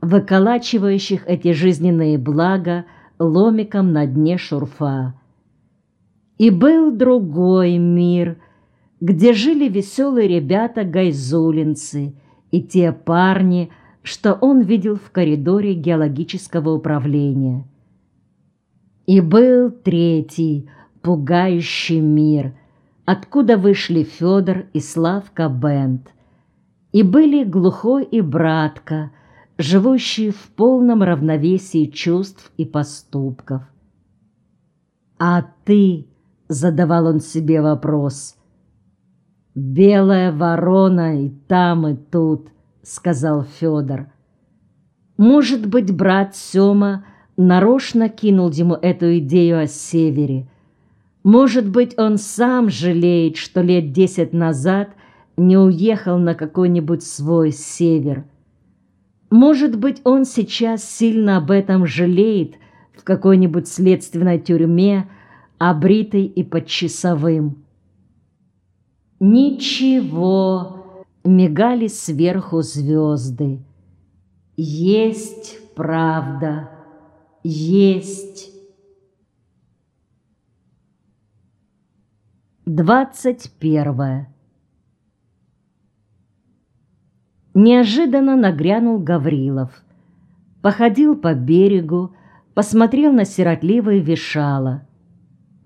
выколачивающих эти жизненные блага ломиком на дне шурфа. И был другой мир, где жили веселые ребята-гайзулинцы и те парни, что он видел в коридоре геологического управления. И был третий, пугающий мир, откуда вышли Федор и Славка Бент. И были глухой и братка, живущие в полном равновесии чувств и поступков. «А ты?» — задавал он себе вопрос. «Белая ворона и там, и тут», — сказал Федор. «Может быть, брат Сема нарочно кинул ему эту идею о севере. Может быть, он сам жалеет, что лет десять назад не уехал на какой-нибудь свой север. Может быть, он сейчас сильно об этом жалеет в какой-нибудь следственной тюрьме, обритой и под часовым. Ничего, мигали сверху звезды. Есть правда, есть. Двадцать первое. Неожиданно нагрянул Гаврилов. Походил по берегу, посмотрел на сиротливые вешала.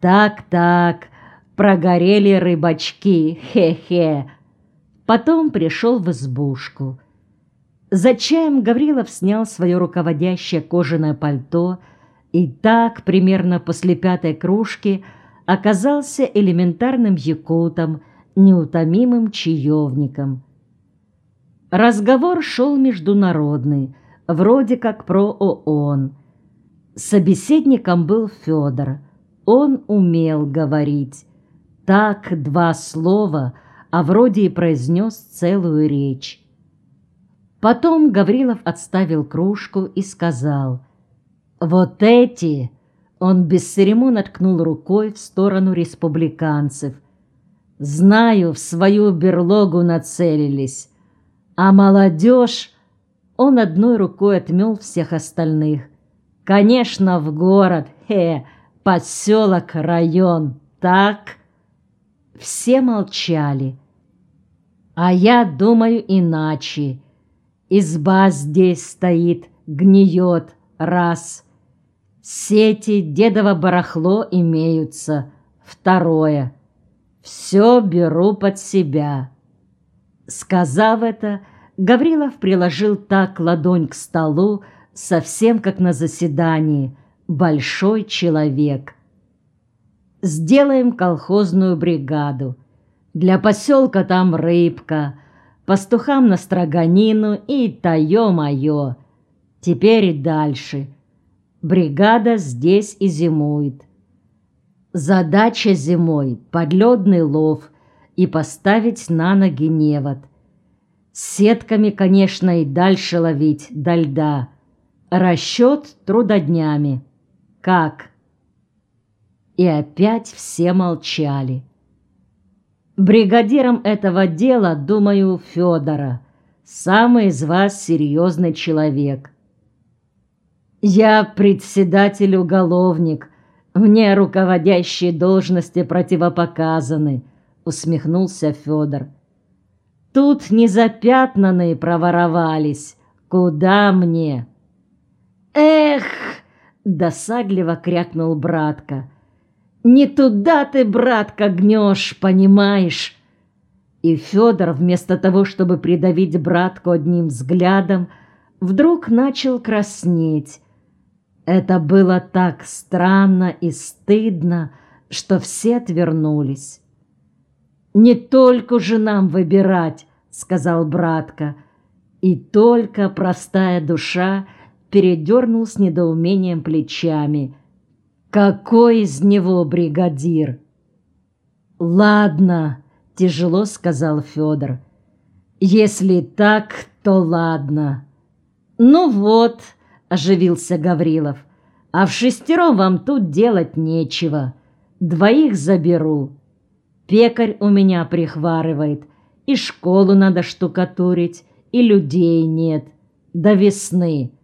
Так-так, прогорели рыбачки, хе-хе. Потом пришел в избушку. За чаем Гаврилов снял свое руководящее кожаное пальто и так, примерно после пятой кружки, оказался элементарным якутом, неутомимым чаевником. Разговор шел международный, вроде как про ООН. Собеседником был Федор. Он умел говорить. Так два слова, а вроде и произнес целую речь. Потом Гаврилов отставил кружку и сказал, «Вот эти!» Он без церемон ткнул рукой в сторону республиканцев. «Знаю, в свою берлогу нацелились. А молодежь... Он одной рукой отмел всех остальных. Конечно, в город, хе, поселок, район, так? Все молчали. А я думаю иначе. Изба здесь стоит, гниет, раз. Сети дедово барахло имеются, второе. Все беру под себя. Сказав это, Гаврилов приложил так ладонь к столу, совсем как на заседании, большой человек. Сделаем колхозную бригаду. Для поселка там рыбка, пастухам на строганину и тае-мое. Теперь и дальше. Бригада здесь и зимует. Задача зимой — подледный лов — и поставить на ноги невод. Сетками, конечно, и дальше ловить до льда. Расчет трудоднями. Как? И опять все молчали. Бригадиром этого дела, думаю, Федора. Самый из вас серьезный человек. Я председатель-уголовник. Мне руководящие должности противопоказаны — усмехнулся Федор. Тут незапятнанные проворовались. Куда мне? Эх! Досадливо крякнул братка. Не туда ты, братка, гнешь, понимаешь? И Федор, вместо того, чтобы придавить братку одним взглядом, вдруг начал краснеть. Это было так странно и стыдно, что все отвернулись. «Не только же нам выбирать», — сказал братка. И только простая душа передернул с недоумением плечами. «Какой из него бригадир?» «Ладно», — тяжело сказал Федор. «Если так, то ладно». «Ну вот», — оживился Гаврилов, «а в шестером вам тут делать нечего. Двоих заберу». Пекарь у меня прихварывает, и школу надо штукатурить, и людей нет. до весны –